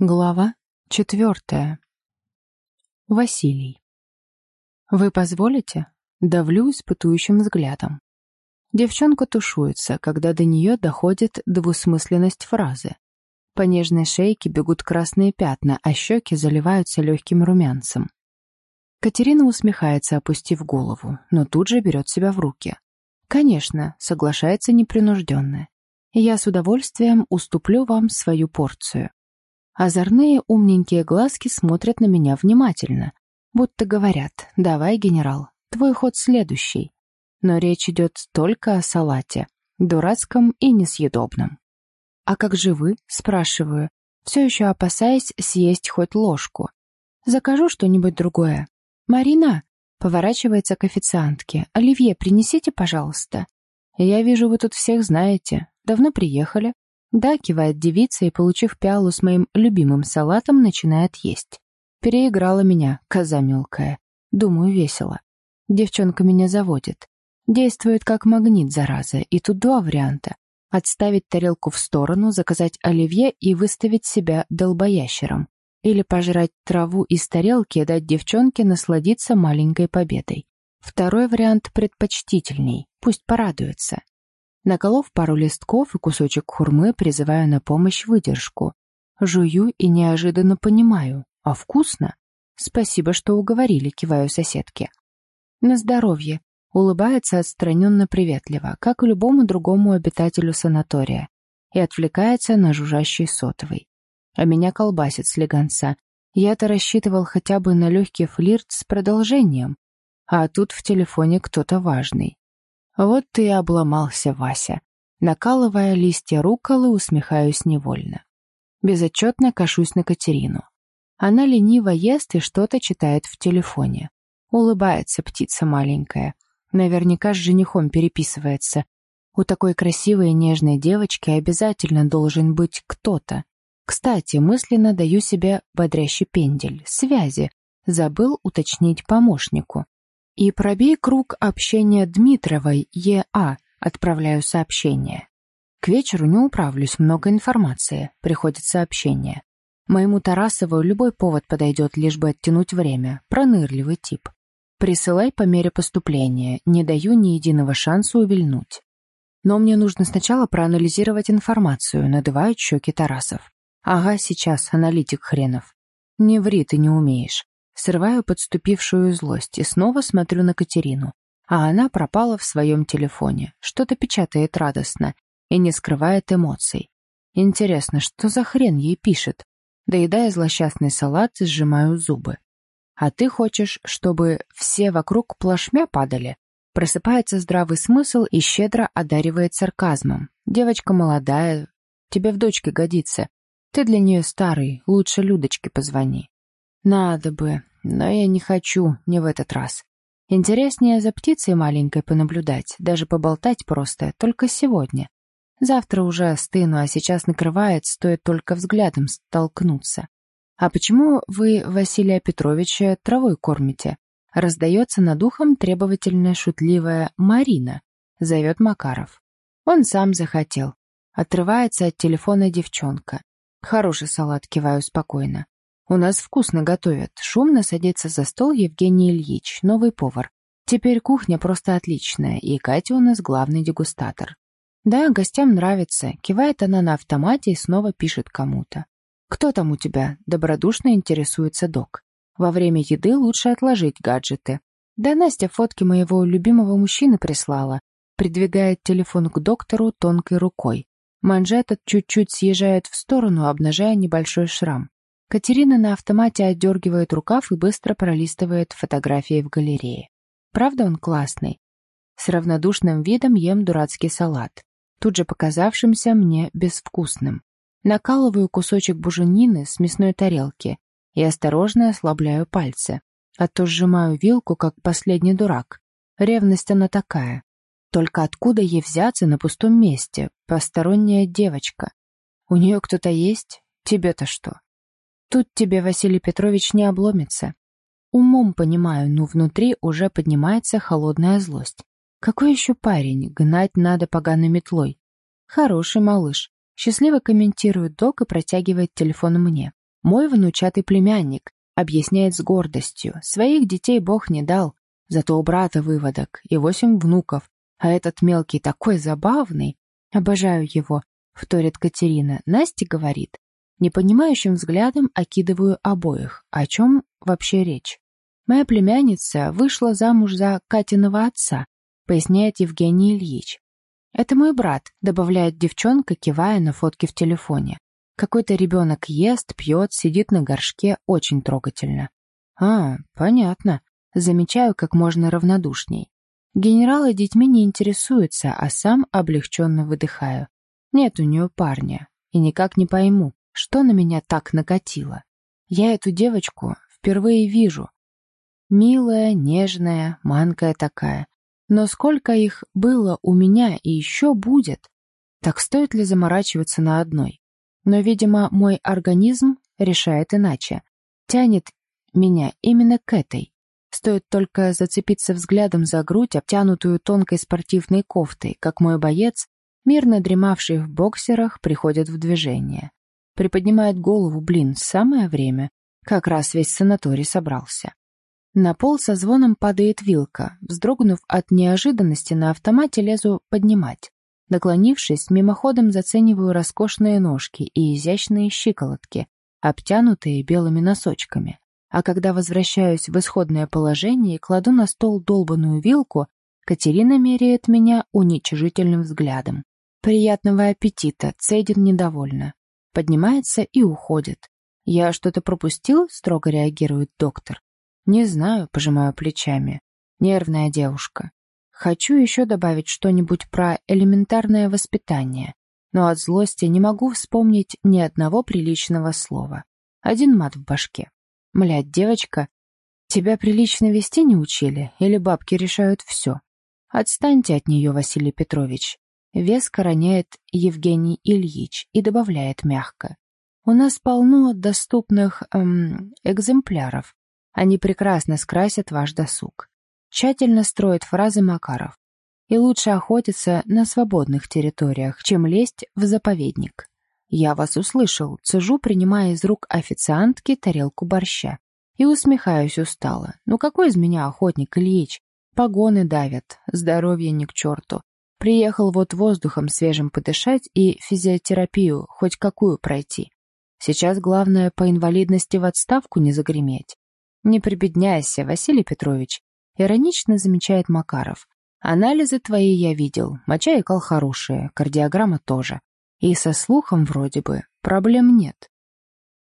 Глава четвертая. Василий. «Вы позволите?» Давлю испытующим взглядом. Девчонка тушуется, когда до нее доходит двусмысленность фразы. По нежной шейке бегут красные пятна, а щеки заливаются легким румянцем. Катерина усмехается, опустив голову, но тут же берет себя в руки. «Конечно», — соглашается непринужденно. «Я с удовольствием уступлю вам свою порцию». Озорные умненькие глазки смотрят на меня внимательно, будто говорят «давай, генерал, твой ход следующий». Но речь идет только о салате, дурацком и несъедобном. «А как же вы?» — спрашиваю, все еще опасаясь съесть хоть ложку. «Закажу что-нибудь другое». «Марина!» — поворачивается к официантке. «Оливье, принесите, пожалуйста». «Я вижу, вы тут всех знаете. Давно приехали?» «Да», — кивает девица и, получив пиалу с моим любимым салатом, начинает есть. Переиграла меня, коза мелкая. Думаю, весело. Девчонка меня заводит. Действует как магнит, зараза, и тут два варианта. Отставить тарелку в сторону, заказать оливье и выставить себя долбоящером. Или пожрать траву из тарелки и дать девчонке насладиться маленькой победой. Второй вариант предпочтительней, пусть порадуется. Наколов пару листков и кусочек хурмы, призываю на помощь выдержку. Жую и неожиданно понимаю. А вкусно? Спасибо, что уговорили, киваю соседке. На здоровье. Улыбается отстраненно-приветливо, как и любому другому обитателю санатория, и отвлекается на жужжащий сотовый. А меня колбасит слегонца. Я-то рассчитывал хотя бы на легкий флирт с продолжением. А тут в телефоне кто-то важный. Вот ты и обломался, Вася. Накалывая листья руколы, усмехаюсь невольно. Безотчетно кашусь на Катерину. Она лениво ест и что-то читает в телефоне. Улыбается птица маленькая. Наверняка с женихом переписывается. У такой красивой и нежной девочки обязательно должен быть кто-то. Кстати, мысленно даю себе бодрящий пендель. Связи. Забыл уточнить помощнику. И пробей круг общения Дмитровой ЕА, отправляю сообщение. К вечеру не управлюсь, много информации, приходит сообщение. Моему Тарасову любой повод подойдет, лишь бы оттянуть время. Пронырливый тип. Присылай по мере поступления, не даю ни единого шанса увильнуть. Но мне нужно сначала проанализировать информацию, надывают щеки Тарасов. Ага, сейчас, аналитик хренов. Не ври, ты не умеешь. Срываю подступившую злость и снова смотрю на Катерину. А она пропала в своем телефоне, что-то печатает радостно и не скрывает эмоций. Интересно, что за хрен ей пишет? Доедая злосчастный салат, сжимаю зубы. А ты хочешь, чтобы все вокруг плашмя падали? Просыпается здравый смысл и щедро одаривает сарказмом. Девочка молодая, тебе в дочке годится. Ты для нее старый, лучше Людочке позвони. Надо бы, но я не хочу, не в этот раз. Интереснее за птицей маленькой понаблюдать, даже поболтать просто, только сегодня. Завтра уже остыну, а сейчас накрывает, стоит только взглядом столкнуться. «А почему вы Василия Петровича травой кормите?» Раздается над ухом требовательная шутливая «Марина», зовет Макаров. Он сам захотел. Отрывается от телефона девчонка. Хороший салат, киваю спокойно. У нас вкусно готовят. Шумно садится за стол Евгений Ильич, новый повар. Теперь кухня просто отличная, и Катя у нас главный дегустатор. Да, гостям нравится. Кивает она на автомате и снова пишет кому-то. «Кто там у тебя?» — добродушно интересуется док. «Во время еды лучше отложить гаджеты». Да Настя фотки моего любимого мужчины прислала. Придвигает телефон к доктору тонкой рукой. Манжет чуть-чуть съезжает в сторону, обнажая небольшой шрам. Катерина на автомате отдергивает рукав и быстро пролистывает фотографии в галерее. Правда он классный? С равнодушным видом ем дурацкий салат, тут же показавшимся мне безвкусным. Накалываю кусочек буженины с мясной тарелки и осторожно ослабляю пальцы, а то сжимаю вилку, как последний дурак. Ревность она такая. Только откуда ей взяться на пустом месте? Посторонняя девочка. У нее кто-то есть? Тебе-то что? Тут тебе, Василий Петрович, не обломится. Умом понимаю, но внутри уже поднимается холодная злость. Какой еще парень? Гнать надо поганой метлой. Хороший малыш. Счастливо комментирует док и протягивает телефон мне. Мой внучатый племянник объясняет с гордостью. Своих детей Бог не дал, зато у брата выводок и восемь внуков. А этот мелкий такой забавный. Обожаю его, вторит Катерина. Настя говорит. Непонимающим взглядом окидываю обоих. О чем вообще речь? Моя племянница вышла замуж за Катиного отца, поясняет Евгений Ильич. «Это мой брат», — добавляет девчонка, кивая на фотки в телефоне. Какой-то ребенок ест, пьет, сидит на горшке, очень трогательно. «А, понятно», — замечаю как можно равнодушней. Генералы детьми не интересуются, а сам облегченно выдыхаю. Нет у нее парня, и никак не пойму, что на меня так накатило. Я эту девочку впервые вижу. Милая, нежная, манкая такая. Но сколько их было у меня и еще будет? Так стоит ли заморачиваться на одной? Но, видимо, мой организм решает иначе. Тянет меня именно к этой. Стоит только зацепиться взглядом за грудь, обтянутую тонкой спортивной кофтой, как мой боец, мирно дремавший в боксерах, приходит в движение. Приподнимает голову, блин, самое время. Как раз весь санаторий собрался. На пол со звоном падает вилка. Вздрогнув от неожиданности, на автомате лезу поднимать. Наклонившись, мимоходом зацениваю роскошные ножки и изящные щиколотки, обтянутые белыми носочками. А когда возвращаюсь в исходное положение и кладу на стол долбанную вилку, Катерина меряет меня уничижительным взглядом. «Приятного аппетита!» — цедит недовольно. Поднимается и уходит. «Я что-то пропустил?» — строго реагирует доктор. «Не знаю», — пожимаю плечами. «Нервная девушка. Хочу еще добавить что-нибудь про элементарное воспитание, но от злости не могу вспомнить ни одного приличного слова. Один мат в башке. Млядь, девочка, тебя прилично вести не учили, или бабки решают все? Отстаньте от нее, Василий Петрович. Веско роняет Евгений Ильич и добавляет мягко. У нас полно доступных эм, экземпляров, они прекрасно скрасят ваш досуг. Тщательно строит фразы Макаров. И лучше охотиться на свободных территориях, чем лезть в заповедник. Я вас услышал, цежу, принимая из рук официантки тарелку борща. И усмехаюсь устало. Ну какой из меня охотник, Ильич? Погоны давят, здоровье ни к черту. Приехал вот воздухом свежим подышать и физиотерапию хоть какую пройти. Сейчас главное по инвалидности в отставку не загреметь. «Не прибедняйся, Василий Петрович», — иронично замечает Макаров. «Анализы твои я видел, моча и кал хорошие, кардиограмма тоже. И со слухом вроде бы проблем нет.